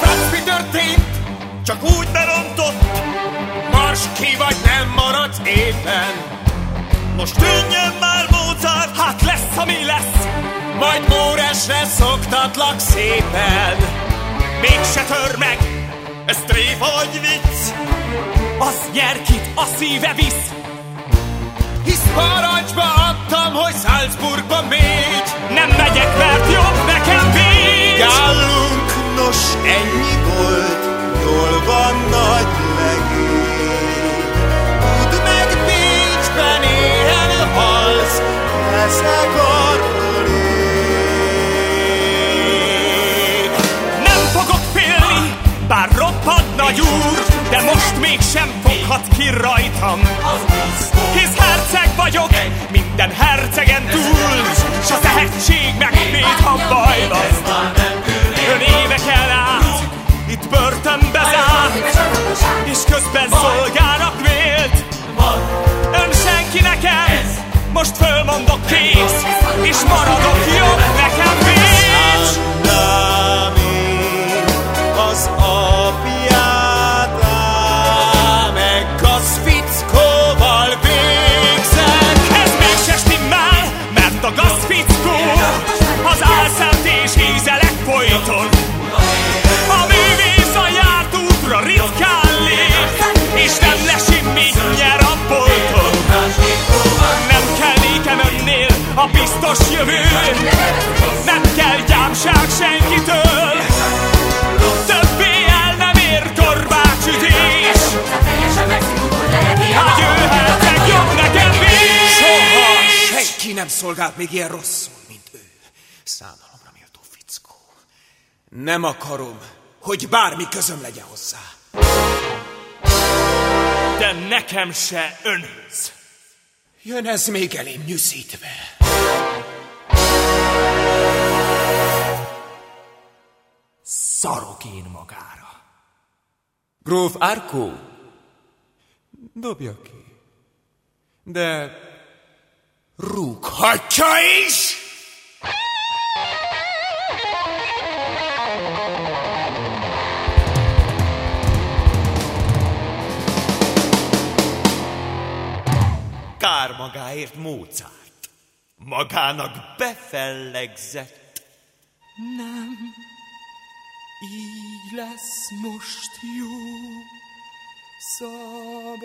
franc mi történt? Csak úgy berontott? Mars ki vagy nem maradsz éppen. Most tűnjön már Mozart Hát lesz, ami lesz. Majd Móresre szoktatlak szépen. Mégse tör meg Ez tréf vagy vicc. Az nyer kit a szíve visz. Hisz parancsba adtam, hogy Salzburgba még Nem fogok félni, bár roppant nagy de most mégsem foghat ki rajtam. Hisz herceg vagyok, minden hercegen túl, s a tehetség megvéd, ha baj van. Ön éveken itt börtönbe és közben szolgának most fölmondok kész, és maradok jobb a biztos jövő Nem kell gyámság senkitől Többé el nem ér korbácsütés Hát jöhetek jobb nekem Soha Bécs! senki nem szolgált még ilyen rosszul, mint ő. Szánalomra méltó fickó. Nem akarom, hogy bármi közöm legyen hozzá. De nekem se önhöz. Jön ez még elém nyűszítve. Szarok én magára. Gróf Arkó, dobja ki. De rúghatja is! Kár magáért Mozart. Magának befellegzett. Így lesz most jó szabadság.